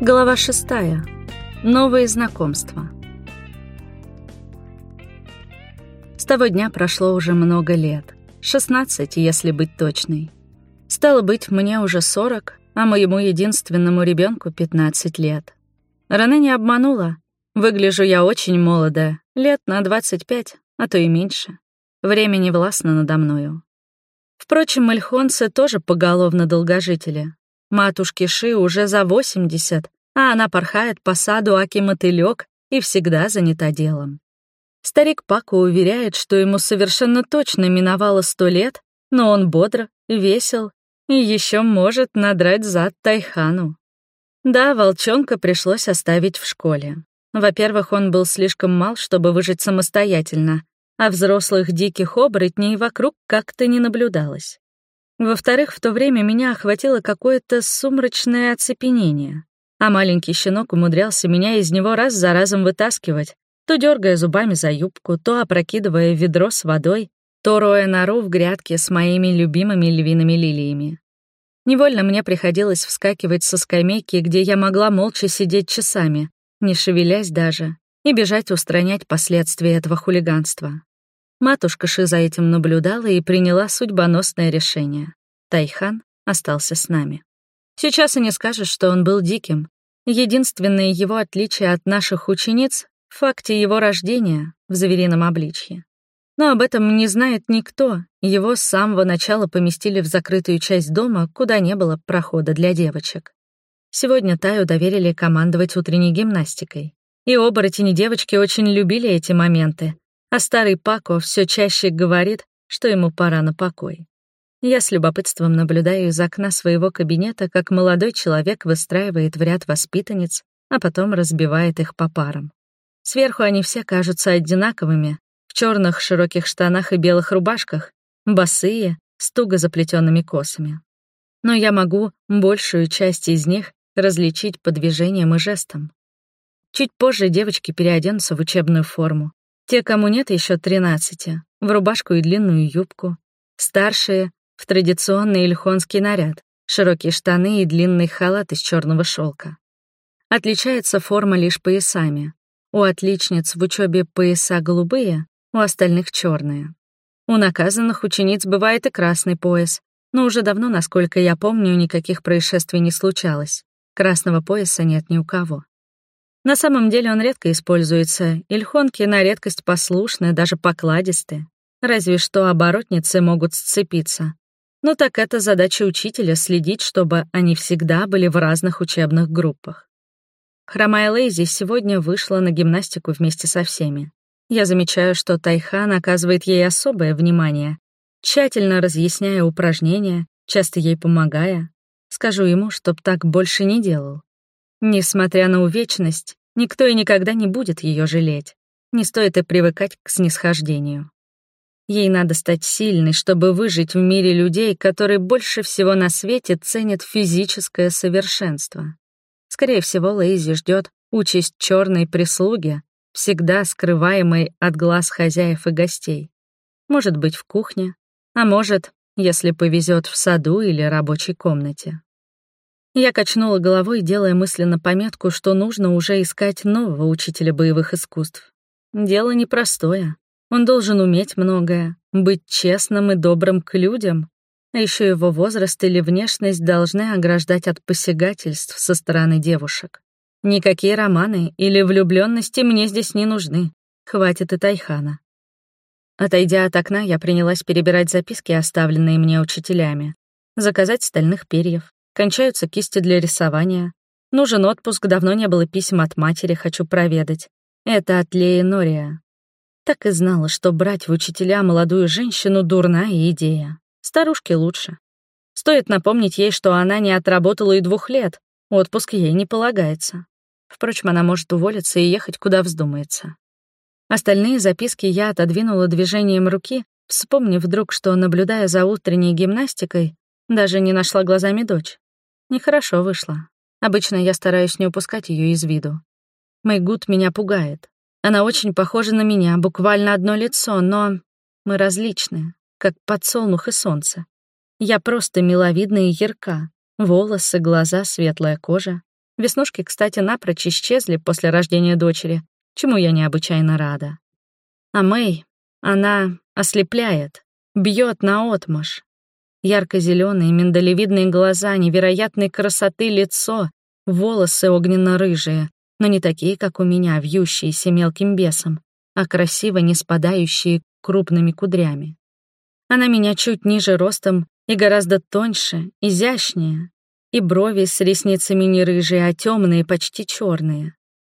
Глава шестая. Новые знакомства. С того дня прошло уже много лет. 16, если быть точной. Стало быть, мне уже 40, а моему единственному ребенку 15 лет. Рене не обманула. Выгляжу я очень молодая, лет на 25, а то и меньше. Время не властно надо мною. Впрочем, эльхонцы тоже поголовно долгожители. Матушке Ши уже за 80, а она порхает по саду аки-мотылёк и всегда занята делом. Старик Пако уверяет, что ему совершенно точно миновало сто лет, но он бодро, весел и еще может надрать зад Тайхану. Да, волчонка пришлось оставить в школе. Во-первых, он был слишком мал, чтобы выжить самостоятельно, а взрослых диких оборотней вокруг как-то не наблюдалось. Во-вторых, в то время меня охватило какое-то сумрачное оцепенение, а маленький щенок умудрялся меня из него раз за разом вытаскивать, то дергая зубами за юбку, то опрокидывая ведро с водой, то роя нору в грядке с моими любимыми львиными лилиями. Невольно мне приходилось вскакивать со скамейки, где я могла молча сидеть часами, не шевелясь даже, и бежать устранять последствия этого хулиганства. Матушка Ши за этим наблюдала и приняла судьбоносное решение. Тайхан остался с нами. Сейчас и не скажешь, что он был диким. Единственное его отличие от наших учениц — в факте его рождения в зверином обличье. Но об этом не знает никто, его с самого начала поместили в закрытую часть дома, куда не было прохода для девочек. Сегодня Таю доверили командовать утренней гимнастикой. И оборотени девочки очень любили эти моменты, а старый Пако все чаще говорит, что ему пора на покой. Я с любопытством наблюдаю из окна своего кабинета, как молодой человек выстраивает в ряд воспитанниц, а потом разбивает их по парам. Сверху они все кажутся одинаковыми, в черных широких штанах и белых рубашках, босые, с туго заплетенными косами. Но я могу большую часть из них различить по движениям и жестам. Чуть позже девочки переоденутся в учебную форму, те, кому нет еще 13, в рубашку и длинную юбку. Старшие — в традиционный ильхонский наряд, широкие штаны и длинный халат из черного шелка. Отличается форма лишь поясами. У отличниц в учебе пояса голубые, у остальных черные. У наказанных учениц бывает и красный пояс, но уже давно, насколько я помню, никаких происшествий не случалось. Красного пояса нет ни у кого. На самом деле он редко используется, ильхонки на редкость послушны, даже покладисты. Разве что оборотницы могут сцепиться. Но так это задача учителя — следить, чтобы они всегда были в разных учебных группах. Хромая Лейзи сегодня вышла на гимнастику вместе со всеми. Я замечаю, что Тайхан оказывает ей особое внимание, тщательно разъясняя упражнения, часто ей помогая. Скажу ему, чтоб так больше не делал. Несмотря на увечность, никто и никогда не будет ее жалеть. Не стоит и привыкать к снисхождению. Ей надо стать сильной, чтобы выжить в мире людей, которые больше всего на свете ценят физическое совершенство. Скорее всего, Лейзи ждет участь черной прислуги, всегда скрываемой от глаз хозяев и гостей. Может быть, в кухне, а может, если повезет, в саду или рабочей комнате. Я качнула головой, делая мысленно пометку, что нужно уже искать нового учителя боевых искусств. Дело непростое. Он должен уметь многое, быть честным и добрым к людям, а еще его возраст или внешность должны ограждать от посягательств со стороны девушек. Никакие романы или влюбленности мне здесь не нужны. Хватит и Тайхана. Отойдя от окна, я принялась перебирать записки, оставленные мне учителями. Заказать стальных перьев, Кончаются кисти для рисования. Нужен отпуск, давно не было писем от матери, хочу проведать. Это от Леи Нория. Так и знала, что брать в учителя молодую женщину — дурная идея. Старушке лучше. Стоит напомнить ей, что она не отработала и двух лет, отпуск ей не полагается. Впрочем, она может уволиться и ехать, куда вздумается. Остальные записки я отодвинула движением руки, вспомнив вдруг, что, наблюдая за утренней гимнастикой, даже не нашла глазами дочь. Нехорошо вышло. Обычно я стараюсь не упускать ее из виду. Мэйгут меня пугает. Она очень похожа на меня, буквально одно лицо, но мы различны, как подсолнух и солнце. Я просто миловидна и ярка. Волосы, глаза, светлая кожа. Веснушки, кстати, напрочь исчезли после рождения дочери, чему я необычайно рада. А Мэй, она ослепляет, бьет наотмашь. Ярко-зеленые миндалевидные глаза, невероятной красоты лицо, волосы огненно-рыжие, но не такие, как у меня, вьющиеся мелким бесом, а красиво не спадающие крупными кудрями. Она меня чуть ниже ростом и гораздо тоньше, изящнее, и брови с ресницами не рыжие, а темные, почти черные.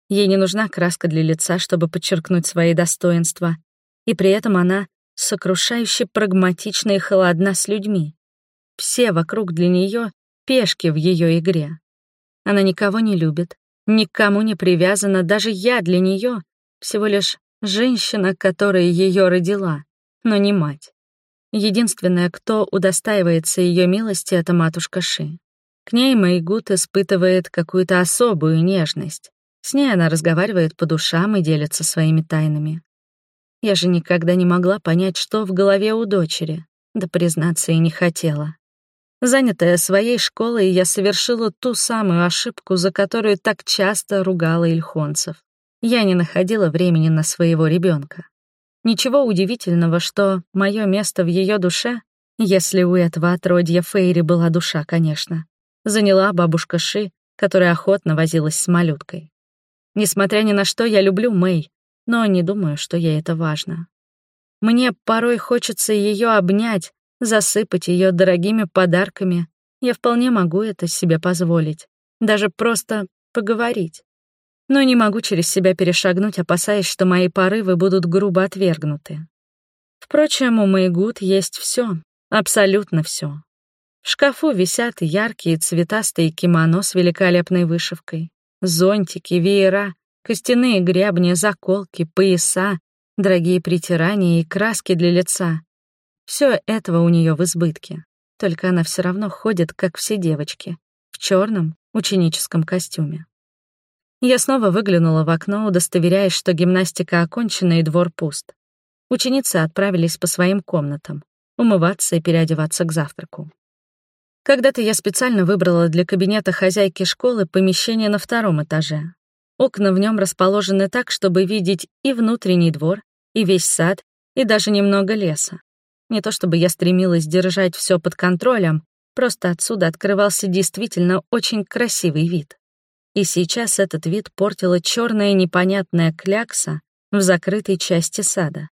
Ей не нужна краска для лица, чтобы подчеркнуть свои достоинства, и при этом она сокрушающе прагматична и холодна с людьми. Все вокруг для нее пешки в ее игре. Она никого не любит, никому не привязана, даже я для нее всего лишь женщина, которая ее родила, но не мать. Единственная, кто удостаивается ее милости, это матушка Ши. К ней Майгут испытывает какую-то особую нежность. С ней она разговаривает по душам и делится своими тайнами. Я же никогда не могла понять, что в голове у дочери, да признаться и не хотела. Занятая своей школой, я совершила ту самую ошибку, за которую так часто ругала ильхонцев. Я не находила времени на своего ребенка. Ничего удивительного, что мое место в ее душе, если у этого отродья Фейри была душа, конечно, заняла бабушка Ши, которая охотно возилась с малюткой. Несмотря ни на что, я люблю Мэй, но не думаю, что ей это важно. Мне порой хочется ее обнять, засыпать ее дорогими подарками. Я вполне могу это себе позволить. Даже просто поговорить. Но не могу через себя перешагнуть, опасаясь, что мои порывы будут грубо отвергнуты. Впрочем, у Мэйгуд есть все, абсолютно все. В шкафу висят яркие цветастые кимоно с великолепной вышивкой, зонтики, веера, Костяные гребни, заколки, пояса, дорогие притирания и краски для лица. Все этого у нее в избытке. Только она все равно ходит, как все девочки, в черном ученическом костюме. Я снова выглянула в окно, удостоверяясь, что гимнастика окончена и двор пуст. Ученицы отправились по своим комнатам, умываться и переодеваться к завтраку. Когда-то я специально выбрала для кабинета хозяйки школы помещение на втором этаже, Окна в нем расположены так, чтобы видеть и внутренний двор, и весь сад, и даже немного леса. Не то чтобы я стремилась держать все под контролем, просто отсюда открывался действительно очень красивый вид. И сейчас этот вид портила черная непонятная клякса в закрытой части сада.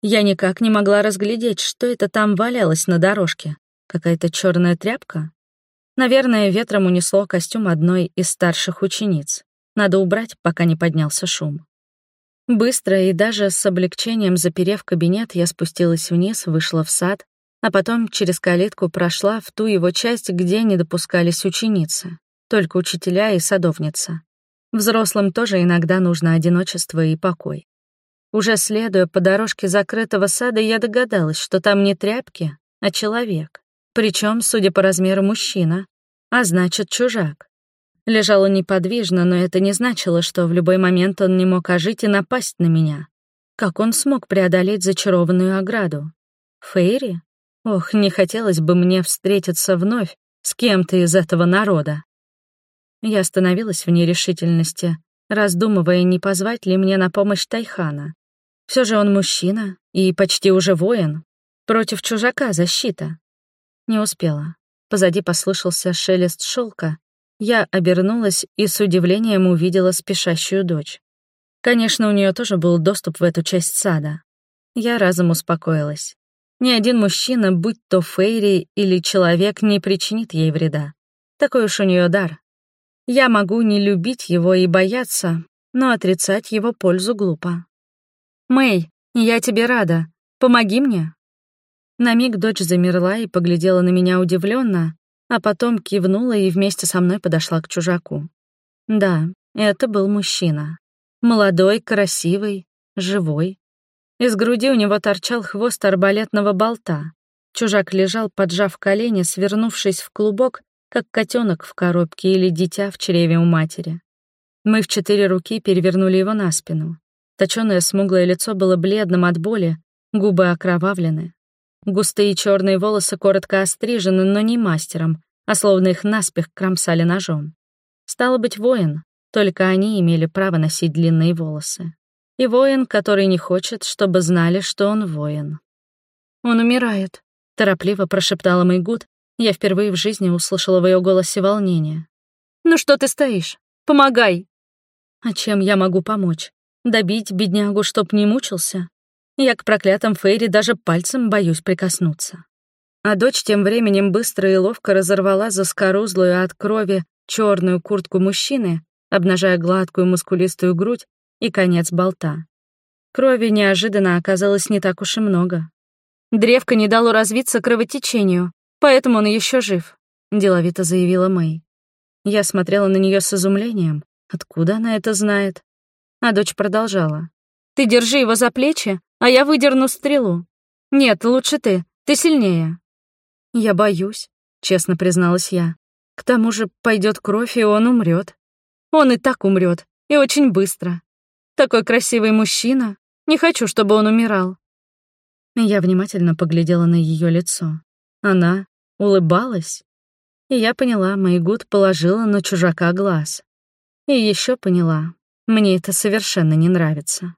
Я никак не могла разглядеть, что это там валялось на дорожке. Какая-то черная тряпка? Наверное, ветром унесло костюм одной из старших учениц. Надо убрать, пока не поднялся шум. Быстро и даже с облегчением заперев кабинет, я спустилась вниз, вышла в сад, а потом через калитку прошла в ту его часть, где не допускались ученицы, только учителя и садовница. Взрослым тоже иногда нужно одиночество и покой. Уже следуя по дорожке закрытого сада, я догадалась, что там не тряпки, а человек. Причем, судя по размеру, мужчина, а значит, чужак. Лежал он неподвижно, но это не значило, что в любой момент он не мог ожить и напасть на меня. Как он смог преодолеть зачарованную ограду? Фейри? Ох, не хотелось бы мне встретиться вновь с кем-то из этого народа. Я остановилась в нерешительности, раздумывая, не позвать ли мне на помощь Тайхана. Все же он мужчина и почти уже воин. Против чужака защита. Не успела. Позади послышался шелест шелка, я обернулась и с удивлением увидела спешащую дочь. Конечно, у нее тоже был доступ в эту часть сада. Я разом успокоилась. Ни один мужчина, будь то Фейри или человек, не причинит ей вреда. Такой уж у нее дар. Я могу не любить его и бояться, но отрицать его пользу глупо. «Мэй, я тебе рада. Помоги мне». На миг дочь замерла и поглядела на меня удивленно, а потом кивнула и вместе со мной подошла к чужаку. Да, это был мужчина. Молодой, красивый, живой. Из груди у него торчал хвост арбалетного болта. Чужак лежал, поджав колени, свернувшись в клубок, как котенок в коробке или дитя в чреве у матери. Мы в четыре руки перевернули его на спину. Точёное смуглое лицо было бледным от боли, губы окровавлены. Густые черные волосы коротко острижены, но не мастером, а словно их наспех кромсали ножом. Стало быть, воин. Только они имели право носить длинные волосы. И воин, который не хочет, чтобы знали, что он воин. «Он умирает», — торопливо прошептала Майгуд. Я впервые в жизни услышала в ее голосе волнение. «Ну что ты стоишь? Помогай!» «А чем я могу помочь? Добить беднягу, чтоб не мучился? Я к проклятым Фейри даже пальцем боюсь прикоснуться». А дочь тем временем быстро и ловко разорвала заскорузлую от крови черную куртку мужчины, обнажая гладкую мускулистую грудь и конец болта. Крови неожиданно оказалось не так уж и много. Древко не дало развиться кровотечению, поэтому он еще жив, деловито заявила Мэй. Я смотрела на нее с изумлением. Откуда она это знает? А дочь продолжала. Ты держи его за плечи, а я выдерну стрелу. Нет, лучше ты, ты сильнее. Я боюсь, честно призналась я. К тому же пойдет кровь, и он умрет. Он и так умрет, и очень быстро. Такой красивый мужчина. Не хочу, чтобы он умирал. Я внимательно поглядела на ее лицо. Она улыбалась. И я поняла, Майгуд положила на чужака глаз. И еще поняла, мне это совершенно не нравится.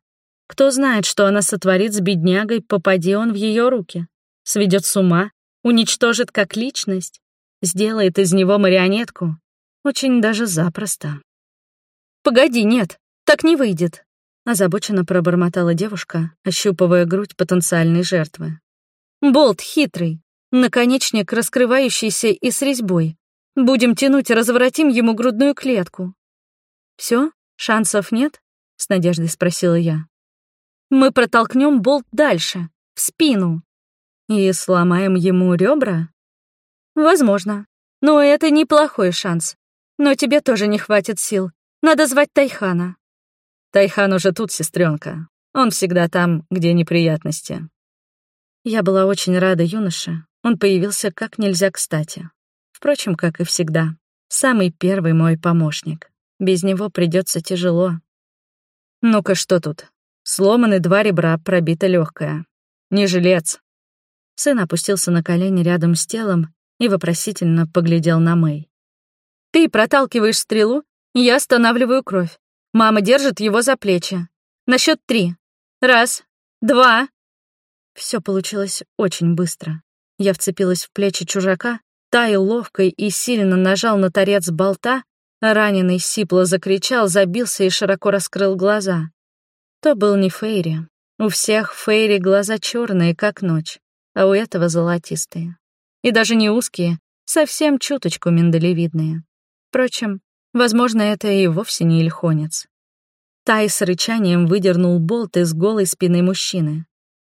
Кто знает, что она сотворит с беднягой, попади он в ее руки. Сведет с ума, уничтожит как личность сделает из него марионетку. Очень даже запросто. «Погоди, нет, так не выйдет», — озабоченно пробормотала девушка, ощупывая грудь потенциальной жертвы. «Болт хитрый, наконечник, раскрывающийся и с резьбой. Будем тянуть и разворотим ему грудную клетку». Все, Шансов нет?» — с надеждой спросила я. «Мы протолкнем болт дальше, в спину, и сломаем ему ребра?» Возможно. Но это неплохой шанс. Но тебе тоже не хватит сил. Надо звать Тайхана. Тайхан уже тут, сестренка. Он всегда там, где неприятности. Я была очень рада юноше. Он появился как нельзя кстати. Впрочем, как и всегда. Самый первый мой помощник. Без него придется тяжело. Ну-ка, что тут? Сломаны два ребра, пробита легкая. Не жилец. Сын опустился на колени рядом с телом и вопросительно поглядел на Мэй. «Ты проталкиваешь стрелу, я останавливаю кровь. Мама держит его за плечи. На счет три. Раз, два». Все получилось очень быстро. Я вцепилась в плечи чужака, Тай ловко и сильно нажал на торец болта, раненый сипло закричал, забился и широко раскрыл глаза. То был не Фейри. У всех Фейри глаза черные, как ночь, а у этого золотистые и даже не узкие, совсем чуточку миндалевидные. Впрочем, возможно, это и вовсе не ильхонец. Тай с рычанием выдернул болт из голой спины мужчины.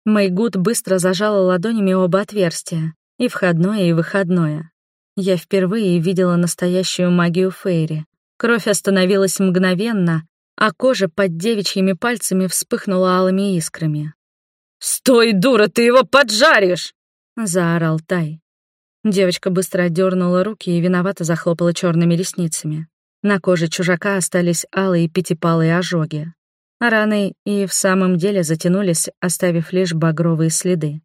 Майгуд быстро зажала ладонями оба отверстия, и входное, и выходное. Я впервые видела настоящую магию Фейри. Кровь остановилась мгновенно, а кожа под девичьими пальцами вспыхнула алыми искрами. «Стой, дура, ты его поджаришь!» — заорал Тай. Девочка быстро отдернула руки и виновато захлопала черными ресницами. На коже чужака остались алые пятипалые ожоги. Раны и в самом деле затянулись, оставив лишь багровые следы.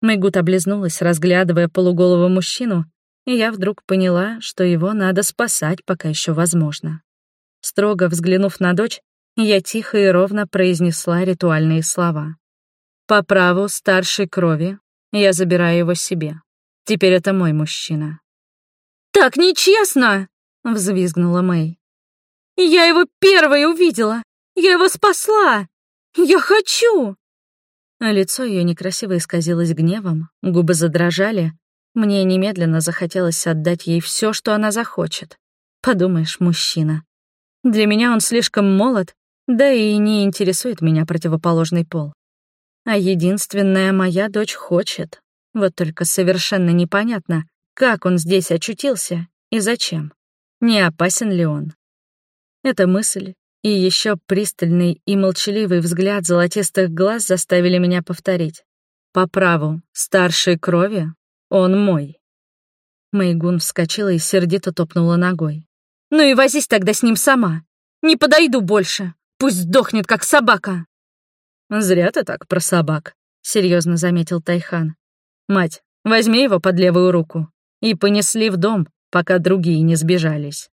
Мэгут облизнулась, разглядывая полуголого мужчину, и я вдруг поняла, что его надо спасать, пока еще возможно. Строго взглянув на дочь, я тихо и ровно произнесла ритуальные слова. «По праву старшей крови я забираю его себе». Теперь это мой мужчина». «Так нечестно!» — взвизгнула Мэй. «Я его первой увидела! Я его спасла! Я хочу!» Лицо ее некрасиво исказилось гневом, губы задрожали. Мне немедленно захотелось отдать ей все, что она захочет. Подумаешь, мужчина. Для меня он слишком молод, да и не интересует меня противоположный пол. А единственная моя дочь хочет, вот только совершенно непонятно, как он здесь очутился и зачем. Не опасен ли он? Эта мысль и еще пристальный и молчаливый взгляд золотистых глаз заставили меня повторить. По праву старшей крови он мой. Мэйгун вскочила и сердито топнула ногой. «Ну и возись тогда с ним сама. Не подойду больше. Пусть сдохнет, как собака». «Зря ты так про собак», — серьезно заметил Тайхан. «Мать, возьми его под левую руку» и понесли в дом, пока другие не сбежались.